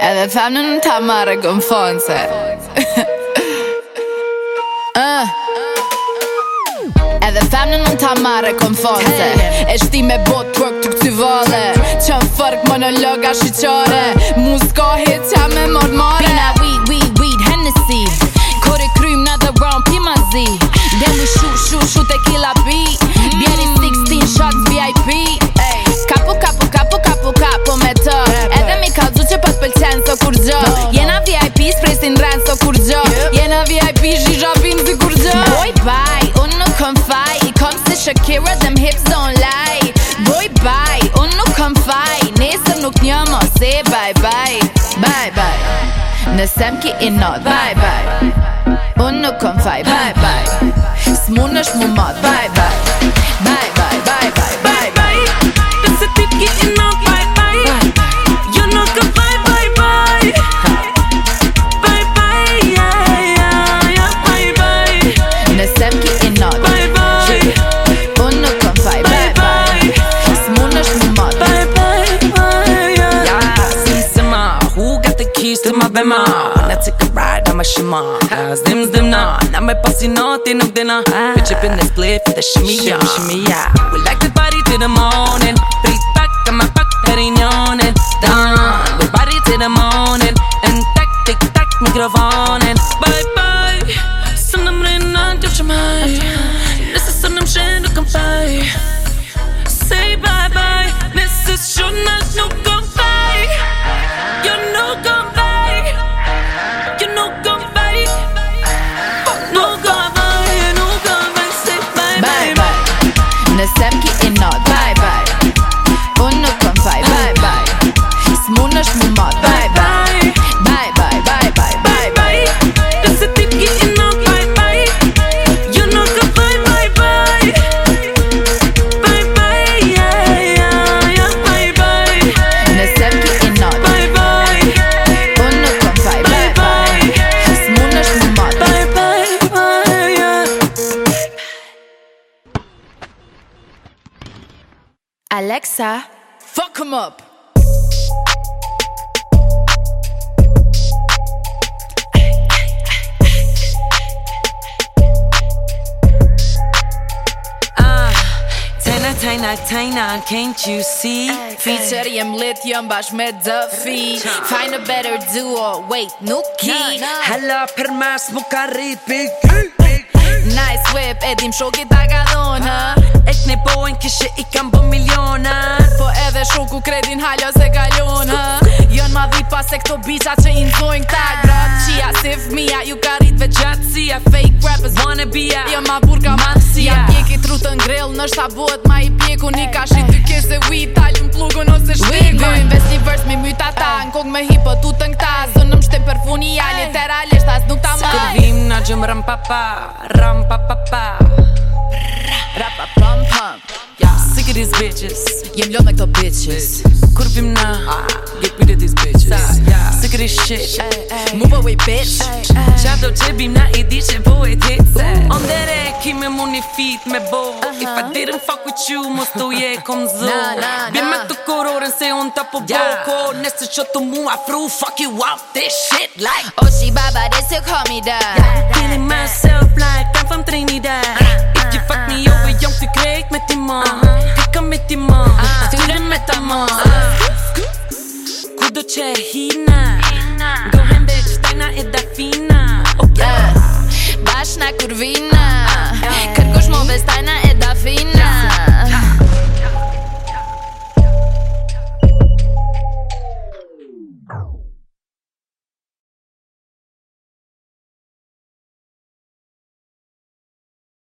Edhe femnën në ta marë e gëmë fonë se ah. Edhe femnën në ta marë e gëmë fonë se E shti me botë twerk të këtë të vëllë Që në fërkë monologa shiqore Muzë kohit që me mërë mërë Nuk njëma se bye bye Bye bye Në sem ki inat Bye bye Unë nuk kam faj Bye bye S'munësh mu mat Bye bye bema When I take a ride, on my shima. Cause them's them na Na mere paas nothing of dinner Bitch up in this play for the shimmy, shimmy, shimmy, yeah We like to party to the mall. Alexa, fuck him up. Taina, ah, Taina, can't you see? Featuring Lithium, Bash me drži Find a better duo, wait, Nuki hala per mas, muka ripi Nice whip, edhim dim shoki ta ka dhon ha? E këne pojnë kishe i kam bë miliona Po edhe shoku kredin halja se kalon ha? Jon ma dhipa se këto bica që i ndojnë këta Grat qia, sif mia, ju ka rritve gjatë sia Fake rappers wanna be a Jon ma burka ma të ngrell në sa buhet ma i pjeku Ni ka shi të kje se we talim plugu nëse shpe We go invest një vërs me myta ta ah. Në kog me hipo tu të ngta Zonë më shtem për funi a literalisht As nuk ta maj Se këtë vim na gjëmë rëm pa pa Rëm pa pa pa Rëm pa pa pa these bitches. Yeah, look like the bitches. Kurvim na, get rid of these bitches. Sick of this shit. Move away, bitch. Shadow jebim na i dice poetice. On the rack, me muni feet me bo. If I uh-huh. didn't fuck with you, mosto je kom zo. Bim me tu kororen se on tapo boko. Nesta čo tu mu afro, fuck you off this shit like. Oh, she baba, they still call me that. Killing myself like I'm from Trinidad. Uh-huh. If you fuck me over, young to Craig met die Ku do të je hina gohem bexte na e dafina oh, bashna kurvina uh, uh, uh. kergoshmo bexte na e dafina